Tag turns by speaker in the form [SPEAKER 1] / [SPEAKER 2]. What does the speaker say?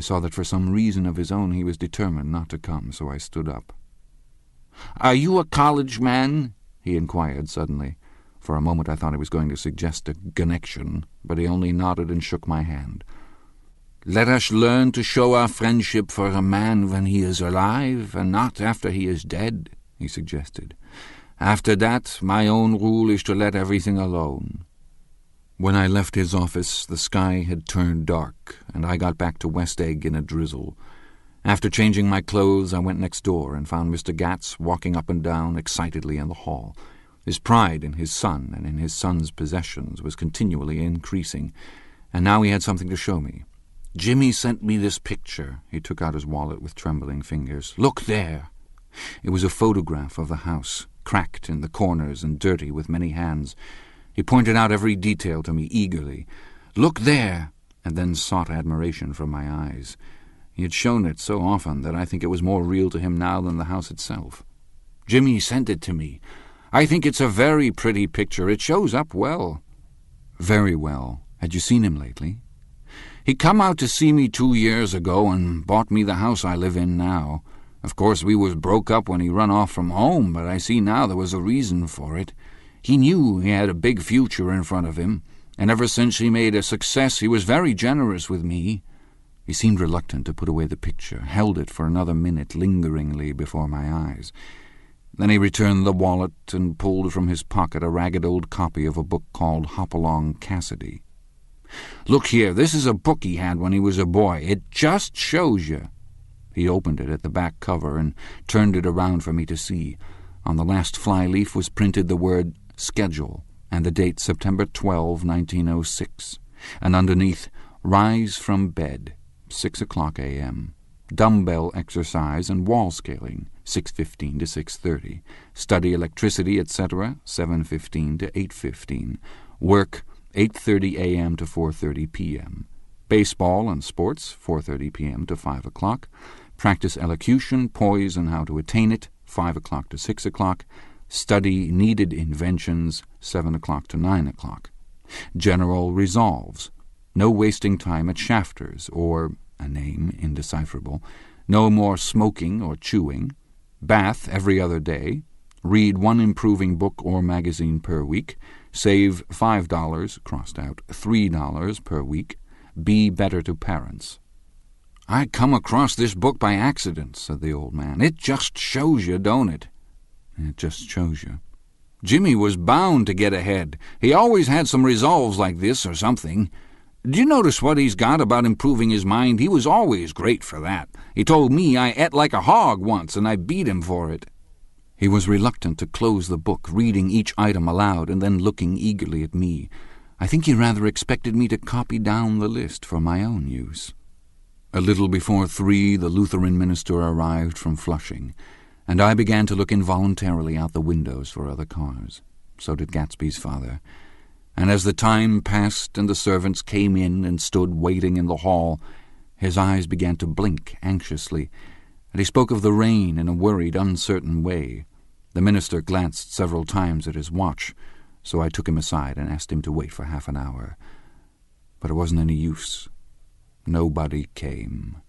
[SPEAKER 1] I saw that for some reason of his own he was determined not to come, so I stood up. "'Are you a college man?' he inquired suddenly. For a moment I thought he was going to suggest a connection, but he only nodded and shook my hand. Let us learn to show our friendship for a man when he is alive, and not after he is dead, he suggested. After that, my own rule is to let everything alone. When I left his office, the sky had turned dark, and I got back to West Egg in a drizzle. After changing my clothes, I went next door and found Mr. Gatz walking up and down excitedly in the hall. His pride in his son and in his son's possessions was continually increasing, and now he had something to show me. Jimmy sent me this picture. He took out his wallet with trembling fingers. Look there. It was a photograph of the house, cracked in the corners and dirty with many hands. He pointed out every detail to me eagerly. Look there, and then sought admiration from my eyes. He had shown it so often that I think it was more real to him now than the house itself. Jimmy sent it to me. I think it's a very pretty picture. It shows up well. Very well. Had you seen him lately? He come out to see me two years ago and bought me the house I live in now. Of course, we was broke up when he run off from home, but I see now there was a reason for it. He knew he had a big future in front of him, and ever since he made a success he was very generous with me. He seemed reluctant to put away the picture, held it for another minute lingeringly before my eyes. Then he returned the wallet and pulled from his pocket a ragged old copy of a book called Hopalong Cassidy. Look here, this is a book he had when he was a boy. It just shows you. He opened it at the back cover and turned it around for me to see. On the last flyleaf was printed the word schedule and the date September 12, 1906, and underneath rise from bed, 6 o'clock a.m. Dumbbell exercise and wall scaling, 6.15 to 6.30. Study electricity, etc., 7.15 to 8.15. Work, 8.30 a.m. to 4.30 p.m. Baseball and sports, 4.30 p.m. to 5 o'clock. Practice elocution, poise, and how to attain it, 5 o'clock to 6 o'clock. Study needed inventions, 7 o'clock to 9 o'clock. General resolves. No wasting time at shafters, or, a name indecipherable. No more smoking or chewing. Bath every other day. Read one improving book or magazine per week. Save $5, crossed out, $3 per week. Be better to parents. I come across this book by accident, said the old man. It just shows you, don't it? It just shows you. Jimmy was bound to get ahead. He always had some resolves like this or something. Do you notice what he's got about improving his mind? He was always great for that. He told me I ate like a hog once, and I beat him for it. He was reluctant to close the book, reading each item aloud and then looking eagerly at me. I think he rather expected me to copy down the list for my own use. A little before three, the Lutheran minister arrived from Flushing, and I began to look involuntarily out the windows for other cars. So did Gatsby's father. And as the time passed and the servants came in and stood waiting in the hall, his eyes began to blink anxiously, and he spoke of the rain in a worried, uncertain way. The minister glanced several times at his watch, so I took him aside and asked him to wait for half an hour. But it wasn't any use. Nobody came.